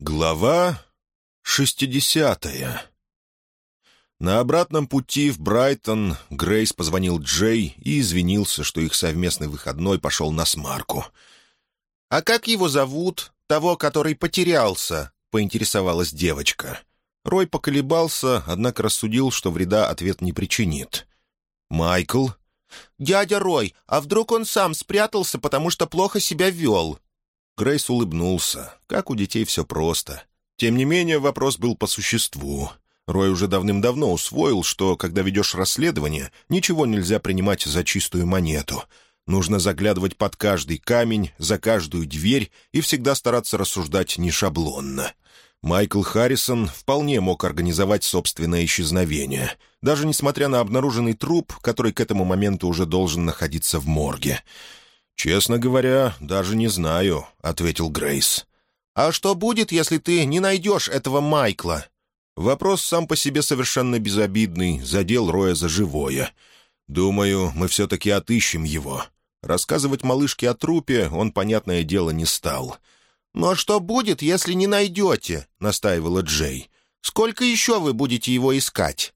Глава шестидесятая На обратном пути в Брайтон Грейс позвонил Джей и извинился, что их совместный выходной пошел на смарку. «А как его зовут? Того, который потерялся?» — поинтересовалась девочка. Рой поколебался, однако рассудил, что вреда ответ не причинит. «Майкл?» «Дядя Рой, а вдруг он сам спрятался, потому что плохо себя вел?» Грейс улыбнулся. Как у детей все просто. Тем не менее, вопрос был по существу. Рой уже давным-давно усвоил, что, когда ведешь расследование, ничего нельзя принимать за чистую монету. Нужно заглядывать под каждый камень, за каждую дверь и всегда стараться рассуждать не шаблонно. Майкл Харрисон вполне мог организовать собственное исчезновение, даже несмотря на обнаруженный труп, который к этому моменту уже должен находиться в морге. «Честно говоря, даже не знаю», — ответил Грейс. «А что будет, если ты не найдешь этого Майкла?» Вопрос сам по себе совершенно безобидный, задел Роя за живое. «Думаю, мы все-таки отыщем его». Рассказывать малышке о трупе он, понятное дело, не стал. «Но что будет, если не найдете?» — настаивала Джей. «Сколько еще вы будете его искать?»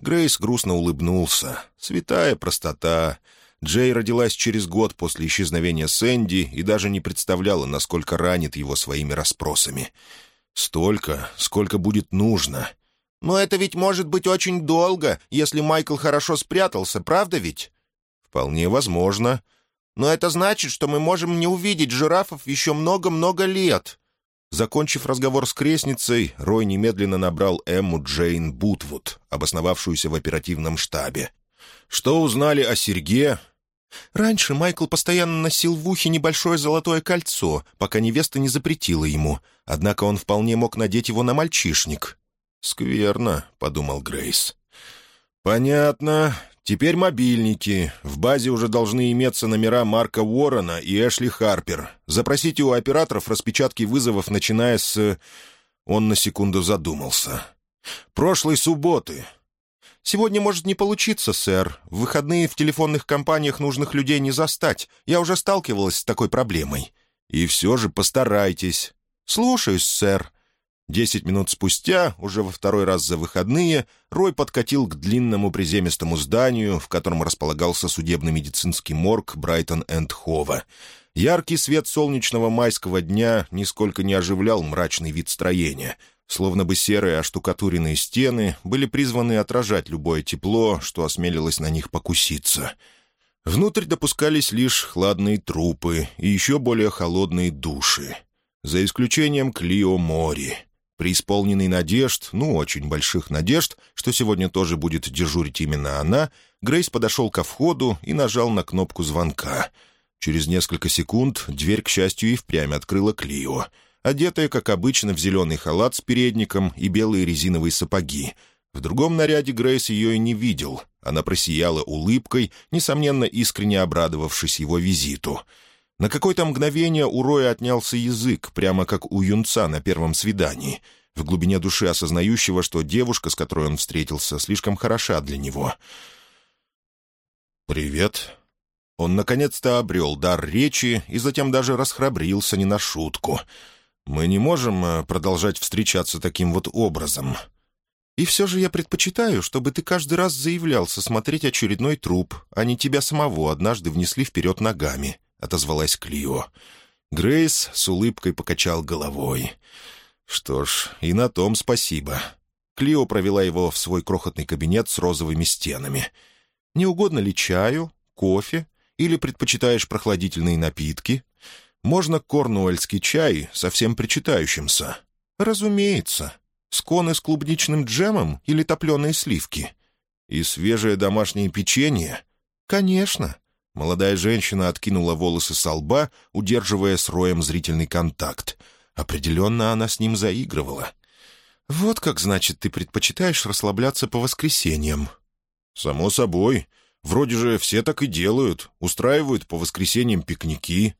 Грейс грустно улыбнулся. «Святая простота. Джей родилась через год после исчезновения Сэнди и даже не представляла, насколько ранит его своими расспросами. Столько, сколько будет нужно. «Но это ведь может быть очень долго, если Майкл хорошо спрятался, правда ведь?» «Вполне возможно. Но это значит, что мы можем не увидеть жирафов еще много-много лет». Закончив разговор с крестницей, Рой немедленно набрал Эмму Джейн Бутвуд, обосновавшуюся в оперативном штабе. Что узнали о Серге, Раньше Майкл постоянно носил в ухе небольшое золотое кольцо, пока невеста не запретила ему. Однако он вполне мог надеть его на мальчишник. «Скверно», — подумал Грейс. «Понятно. Теперь мобильники. В базе уже должны иметься номера Марка Уоррена и Эшли Харпер. Запросите у операторов распечатки вызовов, начиная с...» Он на секунду задумался. «Прошлой субботы. «Сегодня может не получиться, сэр. В выходные в телефонных компаниях нужных людей не застать. Я уже сталкивалась с такой проблемой». «И все же постарайтесь». «Слушаюсь, сэр». Десять минут спустя, уже во второй раз за выходные, Рой подкатил к длинному приземистому зданию, в котором располагался судебно-медицинский морг Брайтон энд Хова. Яркий свет солнечного майского дня нисколько не оживлял мрачный вид строения — Словно бы серые оштукатуренные стены были призваны отражать любое тепло, что осмелилось на них покуситься. Внутрь допускались лишь хладные трупы и еще более холодные души. За исключением Клио Мори. Преисполненный надежд, ну, очень больших надежд, что сегодня тоже будет дежурить именно она, Грейс подошел ко входу и нажал на кнопку звонка. Через несколько секунд дверь, к счастью, и впрямь открыла Клио — одетая, как обычно, в зеленый халат с передником и белые резиновые сапоги. В другом наряде Грейс ее и не видел. Она просияла улыбкой, несомненно, искренне обрадовавшись его визиту. На какое-то мгновение у Роя отнялся язык, прямо как у юнца на первом свидании, в глубине души осознающего, что девушка, с которой он встретился, слишком хороша для него. «Привет», он наконец-то обрел дар речи и затем даже расхрабрился не на шутку. Мы не можем э, продолжать встречаться таким вот образом. И все же я предпочитаю, чтобы ты каждый раз заявлялся смотреть очередной труп, а не тебя самого однажды внесли вперед ногами», — отозвалась Клио. Грейс с улыбкой покачал головой. «Что ж, и на том спасибо». Клио провела его в свой крохотный кабинет с розовыми стенами. «Не угодно ли чаю, кофе или предпочитаешь прохладительные напитки?» Можно корнуэльский чай, совсем причитающимся?» «Разумеется. Сконы с клубничным джемом или топленые сливки?» «И свежее домашнее печенье?» «Конечно». Молодая женщина откинула волосы со лба, удерживая с Роем зрительный контакт. Определенно она с ним заигрывала. «Вот как, значит, ты предпочитаешь расслабляться по воскресеньям?» «Само собой. Вроде же все так и делают. Устраивают по воскресеньям пикники».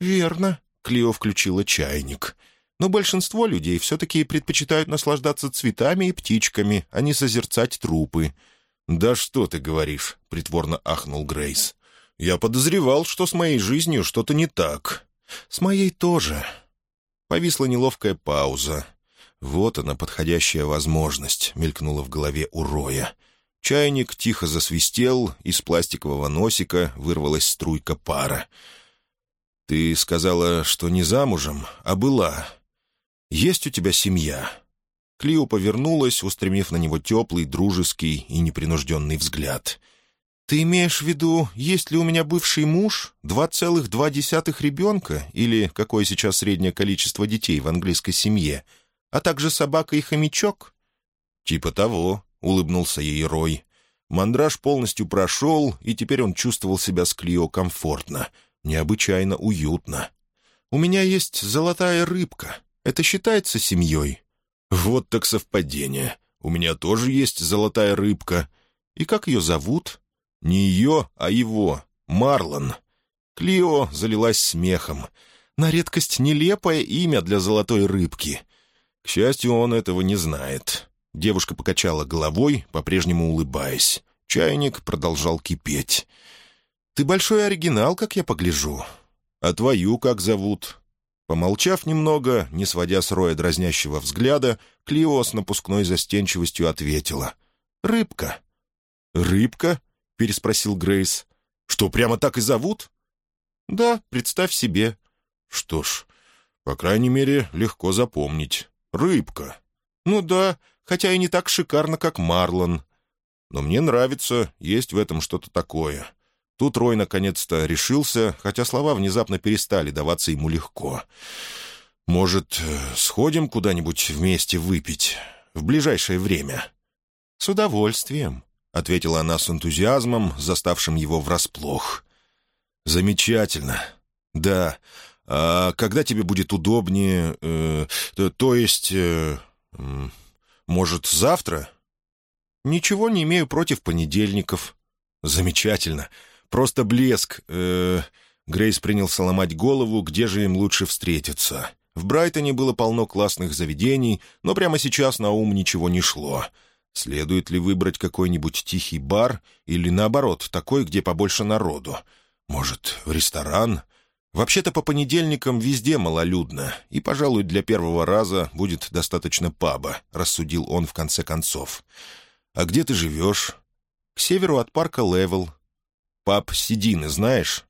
«Верно», — Клио включила чайник. «Но большинство людей все-таки предпочитают наслаждаться цветами и птичками, а не созерцать трупы». «Да что ты говоришь?» — притворно ахнул Грейс. «Я подозревал, что с моей жизнью что-то не так». «С моей тоже». Повисла неловкая пауза. «Вот она, подходящая возможность», — мелькнула в голове у Роя. Чайник тихо засвистел, из пластикового носика вырвалась струйка пара. «Ты сказала, что не замужем, а была. Есть у тебя семья?» Клио повернулась, устремив на него теплый, дружеский и непринужденный взгляд. «Ты имеешь в виду, есть ли у меня бывший муж, два целых два десятых ребенка, или какое сейчас среднее количество детей в английской семье, а также собака и хомячок?» «Типа того», — улыбнулся ей Рой. Мандраж полностью прошел, и теперь он чувствовал себя с Клио комфортно, необычайно уютно. «У меня есть золотая рыбка. Это считается семьей?» «Вот так совпадение. У меня тоже есть золотая рыбка. И как ее зовут?» Не ее, а его. Марлон. Клио залилась смехом. На редкость нелепое имя для золотой рыбки. К счастью, он этого не знает. Девушка покачала головой, по-прежнему улыбаясь. Чайник продолжал кипеть. «Ты большой оригинал, как я погляжу. А твою как зовут?» Помолчав немного, не сводя с Роя дразнящего взгляда, Клио с напускной застенчивостью ответила. «Рыбка». «Рыбка?» — переспросил Грейс. «Что, прямо так и зовут?» «Да, представь себе». «Что ж, по крайней мере, легко запомнить. Рыбка». «Ну да, хотя и не так шикарно, как Марлон. Но мне нравится, есть в этом что-то такое». Тут Рой наконец-то решился, хотя слова внезапно перестали даваться ему легко. «Может, сходим куда-нибудь вместе выпить? В ближайшее время?» «С удовольствием», — ответила она с энтузиазмом, заставшим его врасплох. «Замечательно. Да. А когда тебе будет удобнее? Э, то, то есть... Э, может, завтра?» «Ничего не имею против понедельников». «Замечательно. Просто блеск. Э, Грейс принялся ломать голову, где же им лучше встретиться. В Брайтоне было полно классных заведений, но прямо сейчас на ум ничего не шло. Следует ли выбрать какой-нибудь тихий бар или, наоборот, такой, где побольше народу? Может, в ресторан? Вообще-то по понедельникам везде малолюдно, и, пожалуй, для первого раза будет достаточно паба, рассудил он в конце концов. «А где ты живешь?» «К северу от парка Левел». «Паб Сидины знаешь?»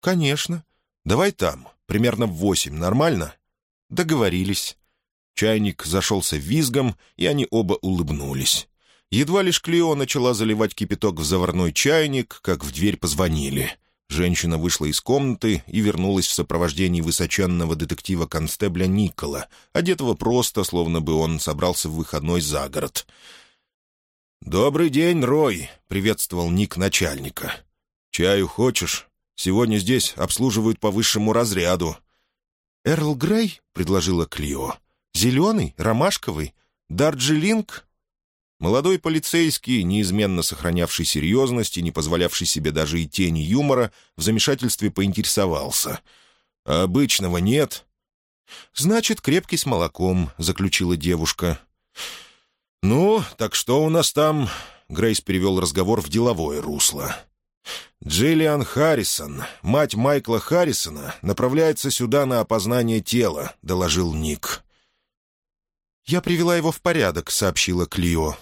«Конечно. Давай там, примерно в восемь, нормально?» «Договорились». Чайник зашелся визгом, и они оба улыбнулись. Едва лишь Клео начала заливать кипяток в заварной чайник, как в дверь позвонили. Женщина вышла из комнаты и вернулась в сопровождении высоченного детектива-констебля Никола, одетого просто, словно бы он собрался в выходной за город. «Добрый день, Рой!» — приветствовал Ник начальника. «Чаю хочешь? Сегодня здесь обслуживают по высшему разряду». «Эрл Грей?» — предложила Клио. Зеленый? Ромашковый? Дарджилинг?» Молодой полицейский, неизменно сохранявший серьезность и не позволявший себе даже и тени юмора, в замешательстве поинтересовался. «А обычного нет?» «Значит, крепкий с молоком», — заключила девушка. «Ну, так что у нас там?» — Грейс перевел разговор в деловое русло. «Джиллиан Харрисон, мать Майкла Харрисона, направляется сюда на опознание тела», — доложил Ник. «Я привела его в порядок», — сообщила Клио.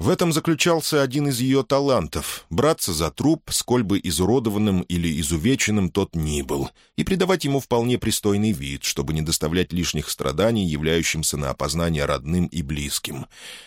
В этом заключался один из ее талантов — браться за труп, сколь бы изуродованным или изувеченным тот ни был, и придавать ему вполне пристойный вид, чтобы не доставлять лишних страданий, являющимся на опознание родным и близким.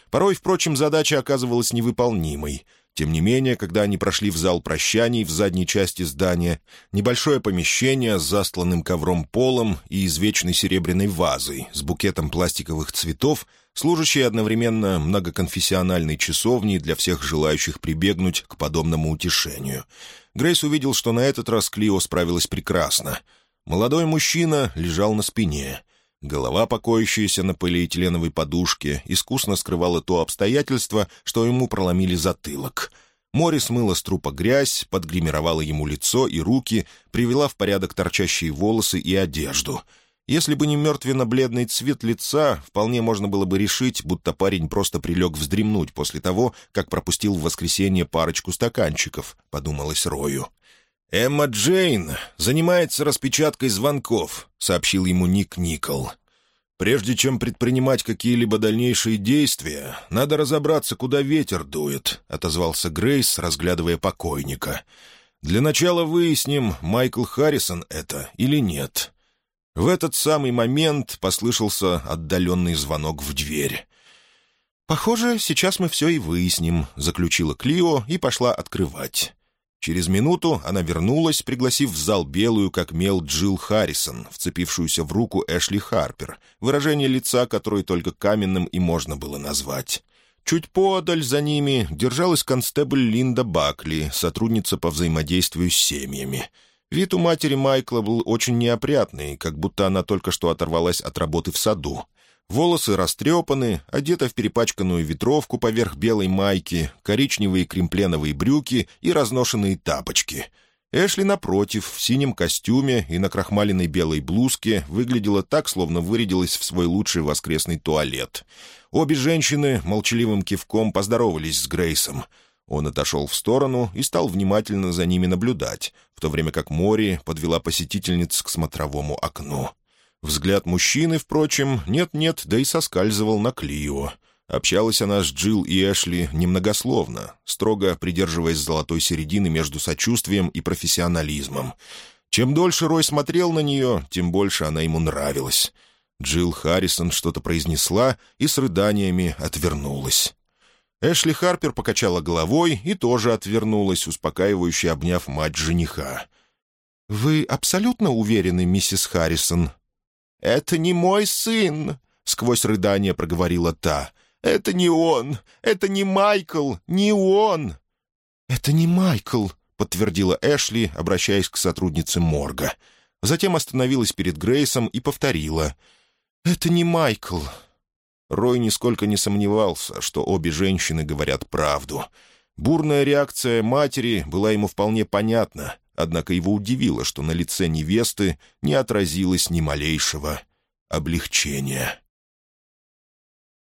Порой, впрочем, задача оказывалась невыполнимой — тем не менее, когда они прошли в зал прощаний в задней части здания, небольшое помещение с застланным ковром полом и извечной серебряной вазой с букетом пластиковых цветов, служащей одновременно многоконфессиональной часовней для всех желающих прибегнуть к подобному утешению. Грейс увидел, что на этот раз Клио справилась прекрасно. Молодой мужчина лежал на спине — Голова, покоящаяся на полиэтиленовой подушке, искусно скрывала то обстоятельство, что ему проломили затылок. Море смыло с трупа грязь, подгримировала ему лицо и руки, привела в порядок торчащие волосы и одежду. Если бы не мертвенно-бледный цвет лица, вполне можно было бы решить, будто парень просто прилег вздремнуть после того, как пропустил в воскресенье парочку стаканчиков, — подумалось Рою. «Эмма Джейн занимается распечаткой звонков», — сообщил ему Ник Никол. «Прежде чем предпринимать какие-либо дальнейшие действия, надо разобраться, куда ветер дует», — отозвался Грейс, разглядывая покойника. «Для начала выясним, Майкл Харрисон это или нет». В этот самый момент послышался отдаленный звонок в дверь. «Похоже, сейчас мы все и выясним», — заключила Клио и пошла открывать. Через минуту она вернулась, пригласив в зал белую, как мел, Джилл Харрисон, вцепившуюся в руку Эшли Харпер, выражение лица, которое только каменным и можно было назвать. Чуть подаль за ними держалась констебль Линда Бакли, сотрудница по взаимодействию с семьями. Вид у матери Майкла был очень неопрятный, как будто она только что оторвалась от работы в саду. Волосы растрепаны, одета в перепачканную ветровку поверх белой майки, коричневые кремпленовые брюки и разношенные тапочки. Эшли, напротив, в синем костюме и на крахмаленной белой блузке выглядела так, словно вырядилась в свой лучший воскресный туалет. Обе женщины молчаливым кивком поздоровались с Грейсом. Он отошел в сторону и стал внимательно за ними наблюдать, в то время как Мори подвела посетительниц к смотровому окну. Взгляд мужчины, впрочем, нет-нет, да и соскальзывал на Клио. Общалась она с Джилл и Эшли немногословно, строго придерживаясь золотой середины между сочувствием и профессионализмом. Чем дольше Рой смотрел на нее, тем больше она ему нравилась. Джилл Харрисон что-то произнесла и с рыданиями отвернулась. Эшли Харпер покачала головой и тоже отвернулась, успокаивающе обняв мать жениха. «Вы абсолютно уверены, миссис Харрисон?» «Это не мой сын!» — сквозь рыдание проговорила та. «Это не он! Это не Майкл! Не он!» «Это не Майкл!» — подтвердила Эшли, обращаясь к сотруднице морга. Затем остановилась перед Грейсом и повторила. «Это не Майкл!» Рой нисколько не сомневался, что обе женщины говорят правду. Бурная реакция матери была ему вполне понятна, Однако его удивило, что на лице невесты не отразилось ни малейшего облегчения.